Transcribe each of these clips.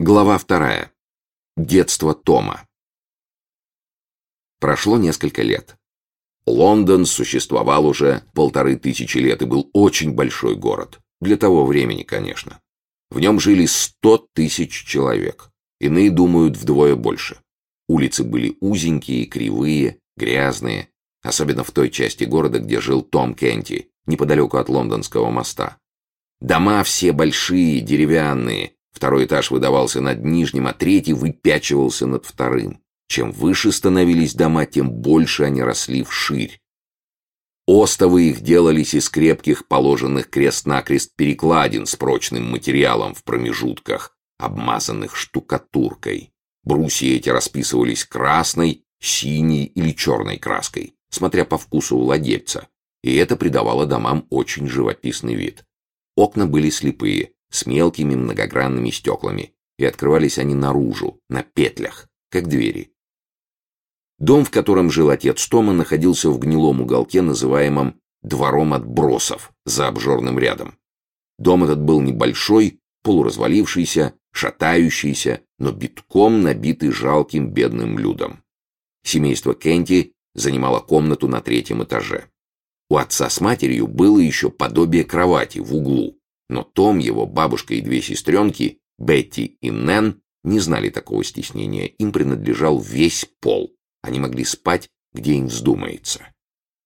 Глава вторая. Детство Тома. Прошло несколько лет. Лондон существовал уже полторы тысячи лет и был очень большой город. Для того времени, конечно. В нем жили сто тысяч человек. Иные думают вдвое больше. Улицы были узенькие, кривые, грязные, особенно в той части города, где жил Том Кенти, неподалеку от лондонского моста. Дома все большие, деревянные, Второй этаж выдавался над нижним, а третий выпячивался над вторым. Чем выше становились дома, тем больше они росли вширь. Остовы их делались из крепких, положенных крест-накрест перекладин с прочным материалом в промежутках, обмазанных штукатуркой. Брусья эти расписывались красной, синей или черной краской, смотря по вкусу владельца, и это придавало домам очень живописный вид. Окна были слепые, с мелкими многогранными стеклами, и открывались они наружу, на петлях, как двери. Дом, в котором жил отец Тома, находился в гнилом уголке, называемом «двором отбросов», за обжорным рядом. Дом этот был небольшой, полуразвалившийся, шатающийся, но битком набитый жалким бедным людом. Семейство Кенти занимало комнату на третьем этаже. У отца с матерью было еще подобие кровати в углу, но Том, его бабушка и две сестренки, Бетти и Нэн, не знали такого стеснения. Им принадлежал весь пол. Они могли спать, где им вздумается.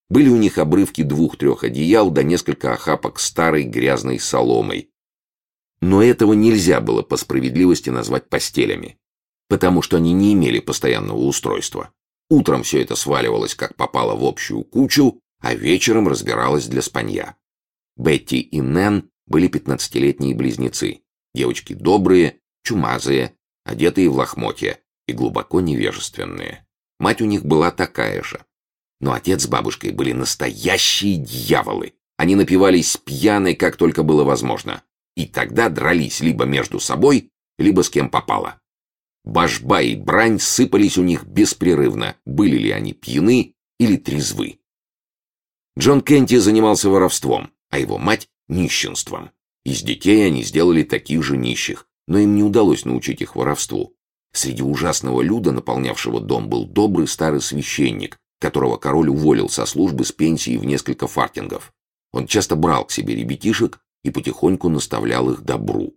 Были у них обрывки двух-трех одеял да несколько охапок старой грязной соломой. Но этого нельзя было по справедливости назвать постелями, потому что они не имели постоянного устройства. Утром все это сваливалось, как попало в общую кучу, а вечером разбиралось для спанья. Бетти и Нэн были пятнадцатилетние близнецы. Девочки добрые, чумазые, одетые в лохмотья и глубоко невежественные. Мать у них была такая же. Но отец с бабушкой были настоящие дьяволы. Они напивались пьяной, как только было возможно. И тогда дрались либо между собой, либо с кем попало. Божба и брань сыпались у них беспрерывно, были ли они пьяны или трезвы. Джон Кенти занимался воровством, а его мать нищенством. Из детей они сделали таких же нищих, но им не удалось научить их воровству. Среди ужасного люда, наполнявшего дом, был добрый старый священник, которого король уволил со службы с пенсией в несколько фартингов. Он часто брал к себе ребятишек и потихоньку наставлял их добру.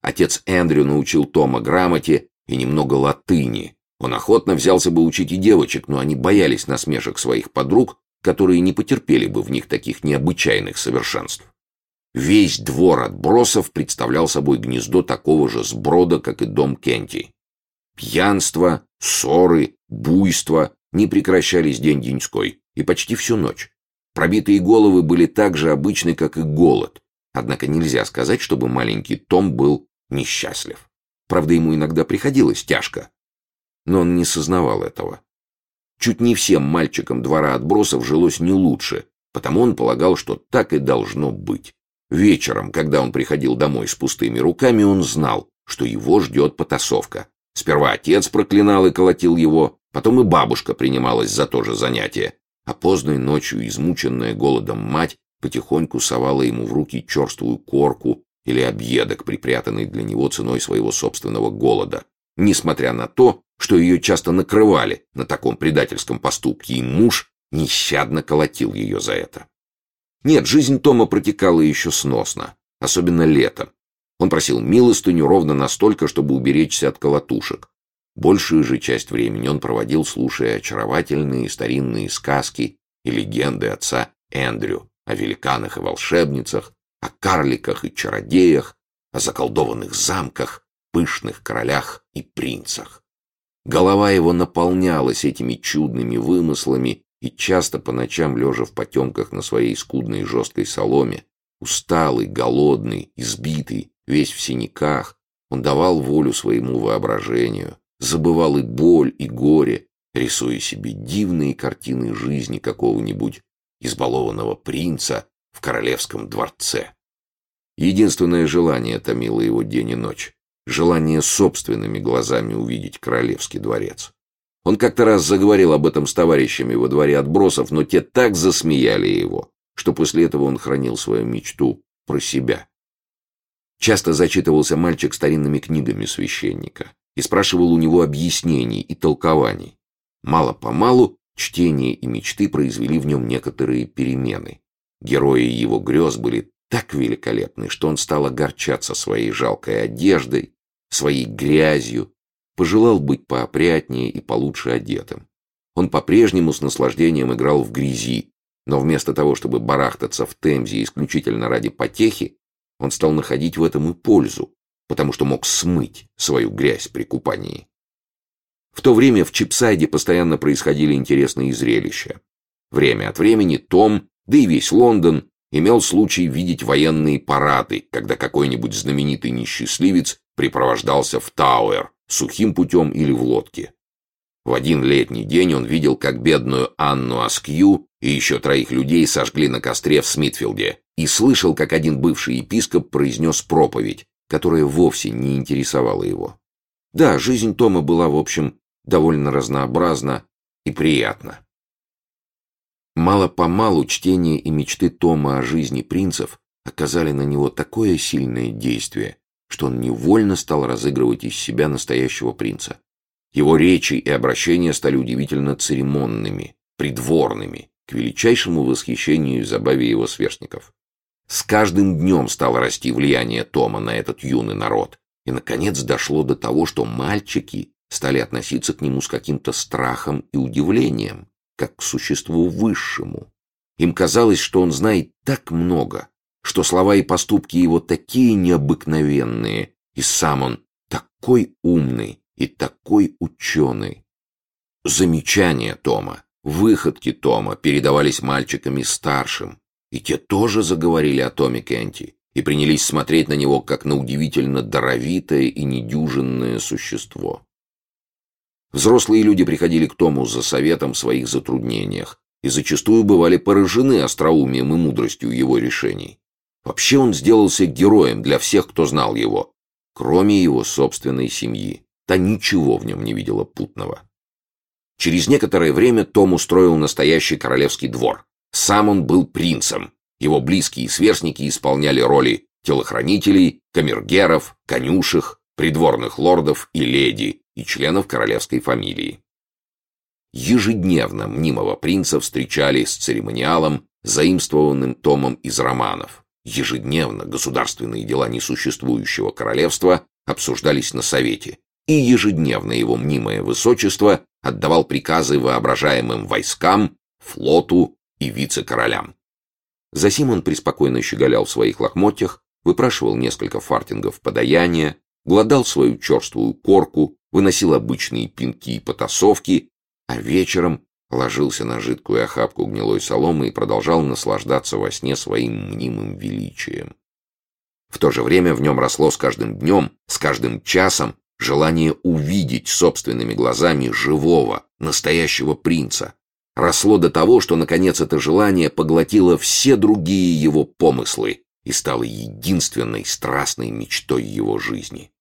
Отец Эндрю научил Тома грамоте и немного латыни. Он охотно взялся бы учить и девочек, но они боялись насмешек своих подруг, которые не потерпели бы в них таких необычайных совершенств. Весь двор отбросов представлял собой гнездо такого же сброда, как и дом Кенти. Пьянство, ссоры, буйство не прекращались день-деньской, и почти всю ночь. Пробитые головы были так же обычны, как и голод. Однако нельзя сказать, чтобы маленький Том был несчастлив. Правда, ему иногда приходилось тяжко. Но он не сознавал этого. Чуть не всем мальчикам двора отбросов жилось не лучше, потому он полагал, что так и должно быть. Вечером, когда он приходил домой с пустыми руками, он знал, что его ждет потасовка. Сперва отец проклинал и колотил его, потом и бабушка принималась за то же занятие, а поздной ночью измученная голодом мать потихоньку совала ему в руки черствую корку или объедок, припрятанный для него ценой своего собственного голода, несмотря на то, что ее часто накрывали на таком предательском поступке, и муж нещадно колотил ее за это. Нет, жизнь Тома протекала еще сносно, особенно летом. Он просил милостыню ровно настолько, чтобы уберечься от колотушек. Большую же часть времени он проводил, слушая очаровательные старинные сказки и легенды отца Эндрю о великанах и волшебницах, о карликах и чародеях, о заколдованных замках, пышных королях и принцах. Голова его наполнялась этими чудными вымыслами и часто по ночам, лежа в потемках на своей скудной жесткой соломе, усталый, голодный, избитый, весь в синяках, он давал волю своему воображению, забывал и боль, и горе, рисуя себе дивные картины жизни какого-нибудь избалованного принца в королевском дворце. Единственное желание томило его день и ночь — желание собственными глазами увидеть королевский дворец. Он как-то раз заговорил об этом с товарищами во дворе отбросов, но те так засмеяли его, что после этого он хранил свою мечту про себя. Часто зачитывался мальчик старинными книгами священника и спрашивал у него объяснений и толкований. Мало-помалу чтение и мечты произвели в нем некоторые перемены. Герои его грез были так великолепны, что он стал огорчаться своей жалкой одеждой, своей грязью, пожелал быть поопрятнее и получше одетым. Он по-прежнему с наслаждением играл в грязи, но вместо того, чтобы барахтаться в Темзе исключительно ради потехи, он стал находить в этом и пользу, потому что мог смыть свою грязь при купании. В то время в Чипсайде постоянно происходили интересные зрелища. Время от времени Том, да и весь Лондон, имел случай видеть военные парады, когда какой-нибудь знаменитый несчастливец припровождался в Тауэр, сухим путем или в лодке. В один летний день он видел, как бедную Анну Аскью и еще троих людей сожгли на костре в Смитфилде, и слышал, как один бывший епископ произнес проповедь, которая вовсе не интересовала его. Да, жизнь Тома была, в общем, довольно разнообразна и приятна. Мало-помалу чтение и мечты Тома о жизни принцев оказали на него такое сильное действие, что он невольно стал разыгрывать из себя настоящего принца. Его речи и обращения стали удивительно церемонными, придворными, к величайшему восхищению и забаве его сверстников. С каждым днем стало расти влияние Тома на этот юный народ, и, наконец, дошло до того, что мальчики стали относиться к нему с каким-то страхом и удивлением, как к существу высшему. Им казалось, что он знает так много, что слова и поступки его такие необыкновенные, и сам он такой умный и такой ученый. Замечания Тома, выходки Тома передавались мальчиками старшим, и те тоже заговорили о Томе Кенти и принялись смотреть на него как на удивительно даровитое и недюжинное существо. Взрослые люди приходили к Тому за советом в своих затруднениях и зачастую бывали поражены остроумием и мудростью его решений. Вообще он сделался героем для всех, кто знал его, кроме его собственной семьи. Та ничего в нем не видела путного. Через некоторое время Том устроил настоящий королевский двор. Сам он был принцем. Его близкие сверстники исполняли роли телохранителей, камергеров, конюшек, придворных лордов и леди, и членов королевской фамилии. Ежедневно мнимого принца встречали с церемониалом, заимствованным томом из романов. Ежедневно государственные дела несуществующего королевства обсуждались на совете, и ежедневно его мнимое высочество отдавал приказы воображаемым войскам, флоту и вице-королям. Засим он преспокойно щеголял в своих лохмотьях, выпрашивал несколько фартингов подаяния, гладал свою черствую корку, выносил обычные пинки и потасовки, а вечером ложился на жидкую охапку гнилой соломы и продолжал наслаждаться во сне своим мнимым величием. В то же время в нем росло с каждым днем, с каждым часом желание увидеть собственными глазами живого, настоящего принца. Росло до того, что, наконец, это желание поглотило все другие его помыслы и стало единственной страстной мечтой его жизни.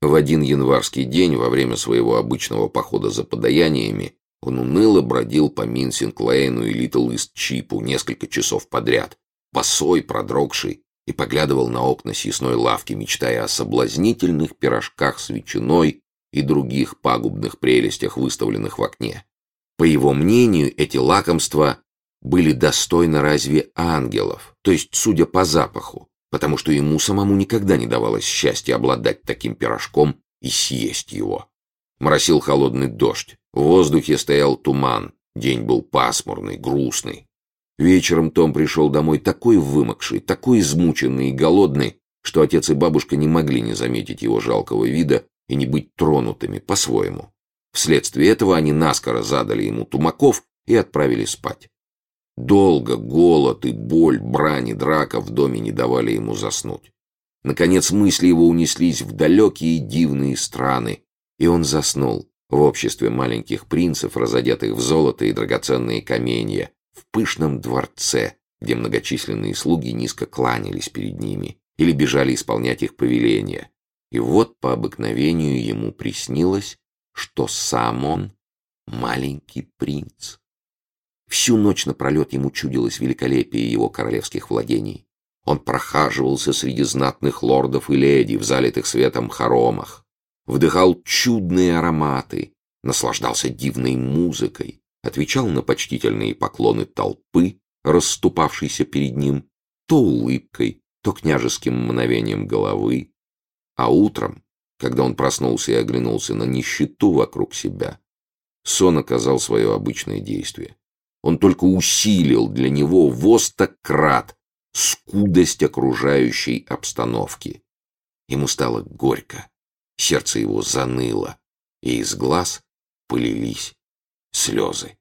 В один январский день, во время своего обычного похода за подаяниями, он уныло бродил по Минсинг-Лейну и Литл-Ист-Чипу несколько часов подряд, босой, продрогший, и поглядывал на окна съестной лавки, мечтая о соблазнительных пирожках с ветчиной и других пагубных прелестях, выставленных в окне. По его мнению, эти лакомства были достойны разве ангелов, то есть, судя по запаху, потому что ему самому никогда не давалось счастья обладать таким пирожком и съесть его. Моросил холодный дождь, в воздухе стоял туман, день был пасмурный, грустный. Вечером Том пришел домой такой вымокший, такой измученный и голодный, что отец и бабушка не могли не заметить его жалкого вида и не быть тронутыми по-своему. Вследствие этого они наскоро задали ему тумаков и отправили спать. Долго голод и боль, брань и драка в доме не давали ему заснуть. Наконец мысли его унеслись в далекие дивные страны, и он заснул в обществе маленьких принцев, разодетых в золото и драгоценные каменья, в пышном дворце, где многочисленные слуги низко кланялись перед ними или бежали исполнять их повеления. И вот по обыкновению ему приснилось, что сам он маленький принц. Всю ночь напролет ему чудилось великолепие его королевских владений. Он прохаживался среди знатных лордов и леди в залитых светом хоромах, вдыхал чудные ароматы, наслаждался дивной музыкой, отвечал на почтительные поклоны толпы, расступавшейся перед ним, то улыбкой, то княжеским мгновением головы. А утром, когда он проснулся и оглянулся на нищету вокруг себя, сон оказал свое обычное действие. Он только усилил для него востократ скудость окружающей обстановки. Ему стало горько, сердце его заныло, и из глаз полились слезы.